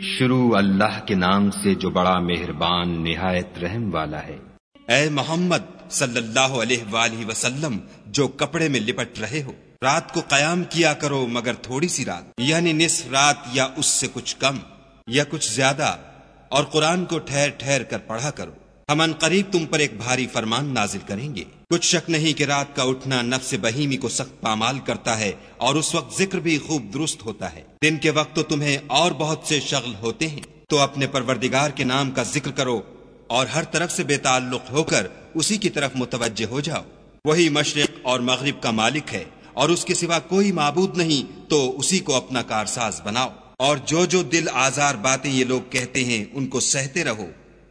شروع اللہ کے نام سے جو بڑا مہربان نہایت رحم والا ہے۔ اے محمد صلی اللہ علیہ وآلہ وسلم، جو کپڑے میں لپٹ رہے ہو، رات کو قیام کیا کرو مگر تھوڑی سی رات یعنی نصف رات یا اس سے کچھ کم یا کچھ زیادہ، اور قرآن کو ٹھہر ٹھہر کر پڑھا کرو۔ ہم ان قریب تم پر ایک بھاری فرمان نازل کریں گے۔ کچھ شک نہیں کہ رات کا اٹھنا نفس بہیمی کو سخت پامال کرتا ہے اور اس وقت ذکر بھی خوب درست ہوتا ہے۔ دن کے وقت تو تمہیں اور بہت سے شغل ہوتے ہیں۔ تو اپنے پروردگار کے نام کا ذکر کرو اور ہر طرف سے بے تعلق ہو کر اسی کی طرف متوجہ ہو جاؤ۔ وہی مشرق اور مغرب کا مالک ہے اور اس کے سوا کوئی معبود نہیں، تو اسی کو اپنا کارساز بناؤ۔ اور جو جو دل آزار باتیں یہ لوگ کہتے ہیں، ان کو سہتے رہو۔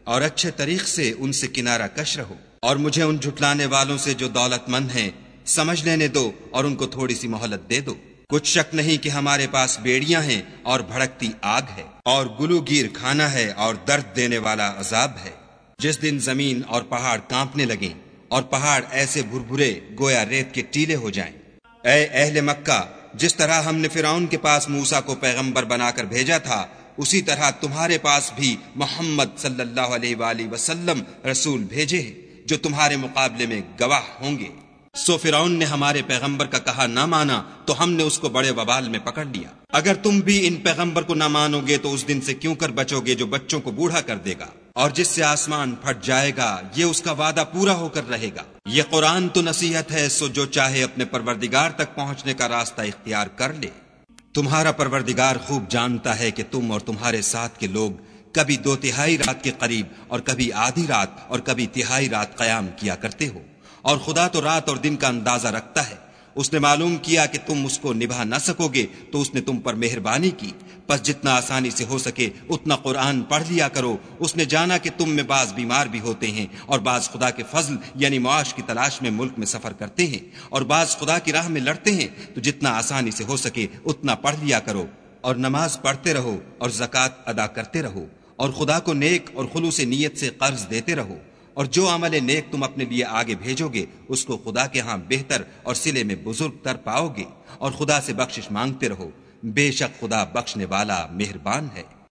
اور اچھے طریق سے ان سے کنارہ کش رہو۔ اور مجھے ان جھٹلانے والوں سے جو دولت مند ہیں، سمجھ لینے دو اور ان کو تھوڑی سی مہلت دے دو۔ کچھ شک نہیں کہ ہمارے پاس بیڑیاں ہیں اور بھڑکتی آگ ہے، اور گلو گیر کھانا ہے اور درد دینے والا عذاب ہے۔ جس دن زمین اور پہاڑ کانپنے لگیں اور پہاڑ ایسے بھربھرے گویا ریت کے ٹیلے ہو جائیں۔ اے اہل مکہ، جس طرح ہم نے فرعون کے پاس موسا کو پیغمبر بنا کر بھیجا تھا اسی طرح تمہارے پاس بھی محمد صلی اللہ علیہ وآلہ وسلم رسول بھیجے ہیں، جو تمہارے مقابلے میں گواہ ہوں گے۔ سو فرعون نے ہمارے پیغمبر کا کہا نہ مانا تو ہم نے اس کو بڑے وبال میں پکڑ لیا۔ اگر تم بھی ان پیغمبر کو نہ مانو گے تو اس دن سے کیوں کر بچو گے جو بچوں کو بوڑھا کر دے گا؟ اور جس سے آسمان پھٹ جائے گا، یہ اس کا وعدہ پورا ہو کر رہے گا۔ یہ قرآن تو نصیحت ہے، سو جو چاہے اپنے پروردگار تک پہنچنے کا راستہ اختیار کر لے۔ تمہارا پروردگار خوب جانتا ہے کہ تم اور تمہارے ساتھ کے لوگ کبھی دو تہائی رات کے قریب اور کبھی آدھی رات اور کبھی تہائی رات قیام کیا کرتے ہو۔ اور خدا تو رات اور دن کا اندازہ رکھتا ہے۔ اس نے معلوم کیا کہ تم اس کو نبھا نہ سکو گے تو اس نے تم پر مہربانی کی۔ پس جتنا آسانی سے ہو سکے اتنا قرآن پڑھ لیا کرو۔ اس نے جانا کہ تم میں بعض بیمار بھی ہوتے ہیں اور بعض خدا کے فضل یعنی معاش کی تلاش میں ملک میں سفر کرتے ہیں اور بعض خدا کی راہ میں لڑتے ہیں۔ تو جتنا آسانی سے ہو سکے اتنا پڑھ لیا کرو اور نماز پڑھتے رہو اور زکوٰۃ ادا کرتے رہو اور خدا کو نیک اور خلوص نیت سے قرض دیتے رہو اور جو عمل نیک تم اپنے لیے آگے بھیجو گے، اس کو خدا کے ہاں بہتر اور سلے میں بزرگ تر پاؤ گے اور خدا سے بخشش مانگتے رہو۔ بے شک خدا بخشنے والا مہربان ہے۔